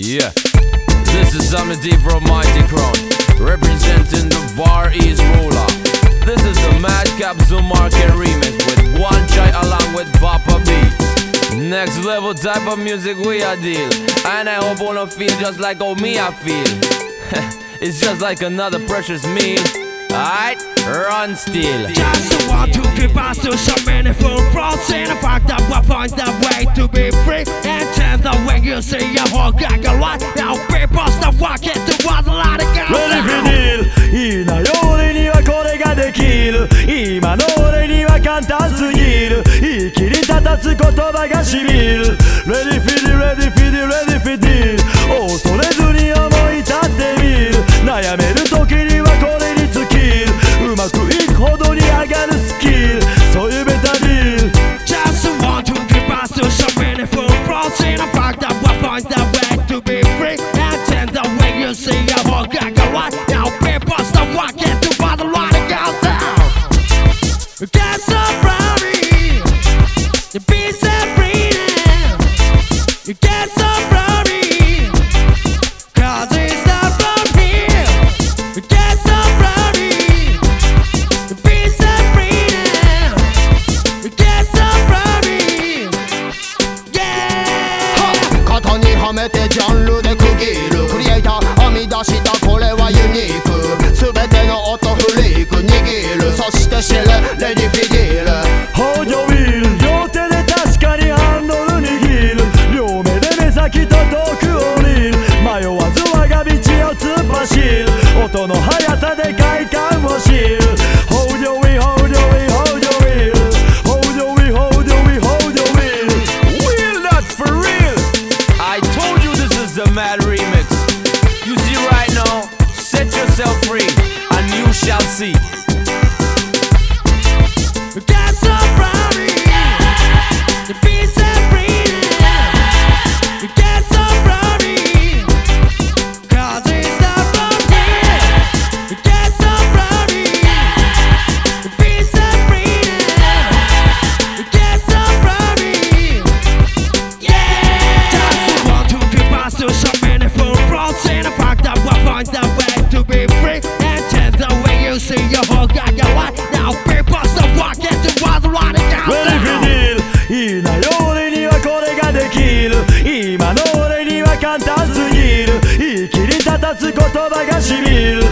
Yeah, this is Amity from Mighty Crown, representing the Far East ruler. This is the Madcap Market remix with One Chai along with Papa B. Next level type of music we are deal, and I hope of feel just like oh me I feel. it's just like another precious meal. Alright, run still. Just want to keep us to some meaningful frost in a fact that what finds the way to be free and chance that when you see a whole gang of light now people start walking towards a lot of girls Ready for deal いいなよ俺にはこれができる今の俺には簡単すぎる言い切り立たつ言葉がしみる Ready for deal Ready for deal Ready for deal 恐れずに思い立ってみる悩める時にはこれに尽きるうまくいく to be free. Now change the way you see your whole gang around. Now people stop walking to bother what it goes down. Get so proud. The peace and free. てジャンルで区切る。クリエイター編み出したこれはユニーク。全ての音フリーク握る。そして知れレディフィギール補助ウィール両手で確かにハンドル握る。両目で目先と遠く降りる。迷わず我が道を突っ走る。音の速さで快感を知る。いいなよ俺にはこれができる。今の俺には簡単すぎる。生きり立たつ言葉がしみる。